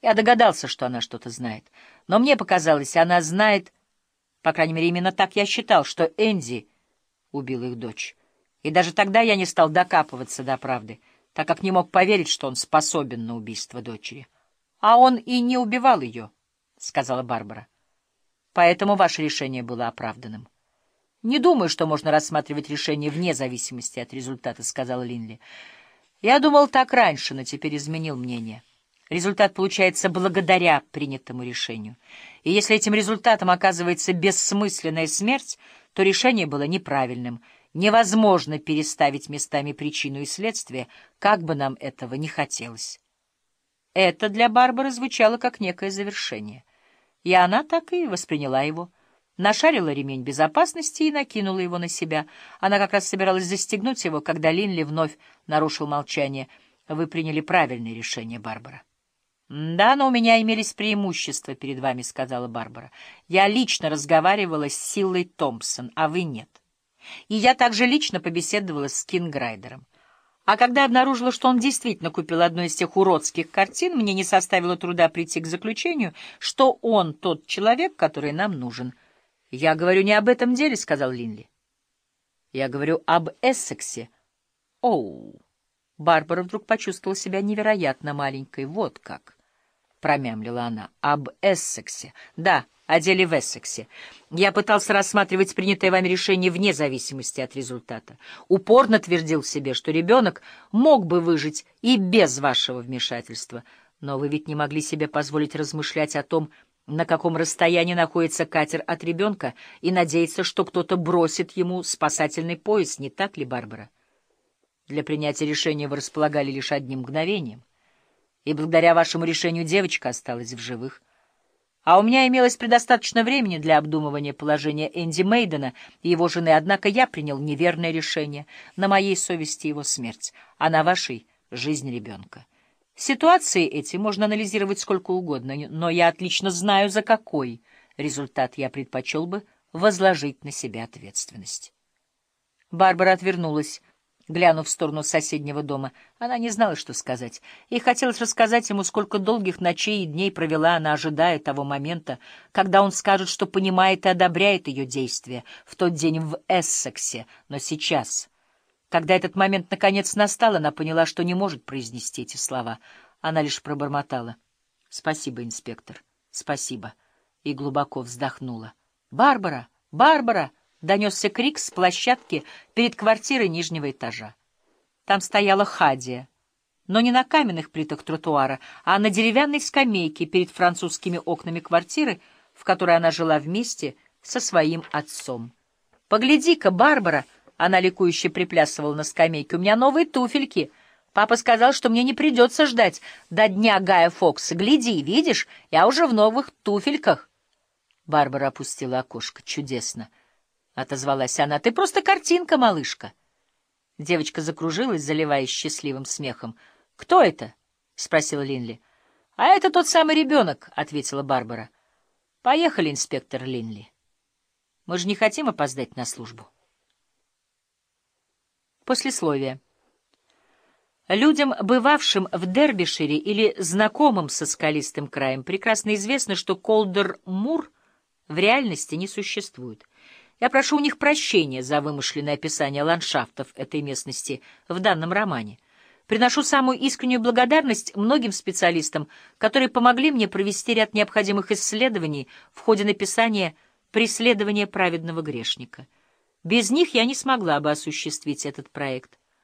Я догадался, что она что-то знает. Но мне показалось, она знает, по крайней мере, именно так я считал, что Энди убил их дочь. И даже тогда я не стал докапываться до правды, так как не мог поверить, что он способен на убийство дочери. — А он и не убивал ее, — сказала Барбара. — Поэтому ваше решение было оправданным. — Не думаю, что можно рассматривать решение вне зависимости от результата, — сказала Линли. — Я думал так раньше, но теперь изменил мнение. Результат получается благодаря принятому решению. И если этим результатом оказывается бессмысленная смерть, то решение было неправильным. Невозможно переставить местами причину и следствие, как бы нам этого не хотелось. Это для Барбары звучало как некое завершение. И она так и восприняла его. Нашарила ремень безопасности и накинула его на себя. Она как раз собиралась застегнуть его, когда Линли вновь нарушил молчание. «Вы приняли правильное решение, Барбара». «Да, но у меня имелись преимущества перед вами», — сказала Барбара. «Я лично разговаривала с Силлой Томпсон, а вы нет. И я также лично побеседовала с Кинг-Райдером. А когда обнаружила, что он действительно купил одну из тех уродских картин, мне не составило труда прийти к заключению, что он тот человек, который нам нужен». «Я говорю не об этом деле», — сказал Линли. «Я говорю об Эссексе». «Оу». Барбара вдруг почувствовала себя невероятно маленькой. Вот как. — промямлила она. — Об Эссексе. Да, о деле в Эссексе. Я пытался рассматривать принятое вами решение вне зависимости от результата. Упорно твердил себе, что ребенок мог бы выжить и без вашего вмешательства. Но вы ведь не могли себе позволить размышлять о том, на каком расстоянии находится катер от ребенка, и надеяться, что кто-то бросит ему спасательный пояс, не так ли, Барбара? Для принятия решения вы располагали лишь одним мгновением и благодаря вашему решению девочка осталась в живых. А у меня имелось предостаточно времени для обдумывания положения Энди Мейдена и его жены, однако я принял неверное решение. На моей совести его смерть, а на вашей — жизнь ребенка. Ситуации эти можно анализировать сколько угодно, но я отлично знаю, за какой результат я предпочел бы возложить на себя ответственность. Барбара отвернулась глянув в сторону соседнего дома. Она не знала, что сказать. Ей хотелось рассказать ему, сколько долгих ночей и дней провела она, ожидая того момента, когда он скажет, что понимает и одобряет ее действия в тот день в Эссексе. Но сейчас, когда этот момент наконец настал, она поняла, что не может произнести эти слова. Она лишь пробормотала. «Спасибо, инспектор, спасибо», и глубоко вздохнула. «Барбара! Барбара!» Донесся крик с площадки перед квартирой нижнего этажа. Там стояла Хадия, но не на каменных плитах тротуара, а на деревянной скамейке перед французскими окнами квартиры, в которой она жила вместе со своим отцом. «Погляди-ка, Барбара!» — она ликующе приплясывала на скамейке. «У меня новые туфельки!» Папа сказал, что мне не придется ждать до дня Гая Фокса. Гляди, видишь, я уже в новых туфельках. Барбара опустила окошко. Чудесно. — отозвалась она. — Ты просто картинка, малышка. Девочка закружилась, заливаясь счастливым смехом. — Кто это? — спросила Линли. — А это тот самый ребенок, — ответила Барбара. — Поехали, инспектор Линли. Мы же не хотим опоздать на службу. Послесловие. Людям, бывавшим в Дербишире или знакомым со скалистым краем, прекрасно известно, что Колдер-Мур в реальности не существует. Я прошу у них прощения за вымышленное описание ландшафтов этой местности в данном романе. Приношу самую искреннюю благодарность многим специалистам, которые помогли мне провести ряд необходимых исследований в ходе написания «Преследование праведного грешника». Без них я не смогла бы осуществить этот проект.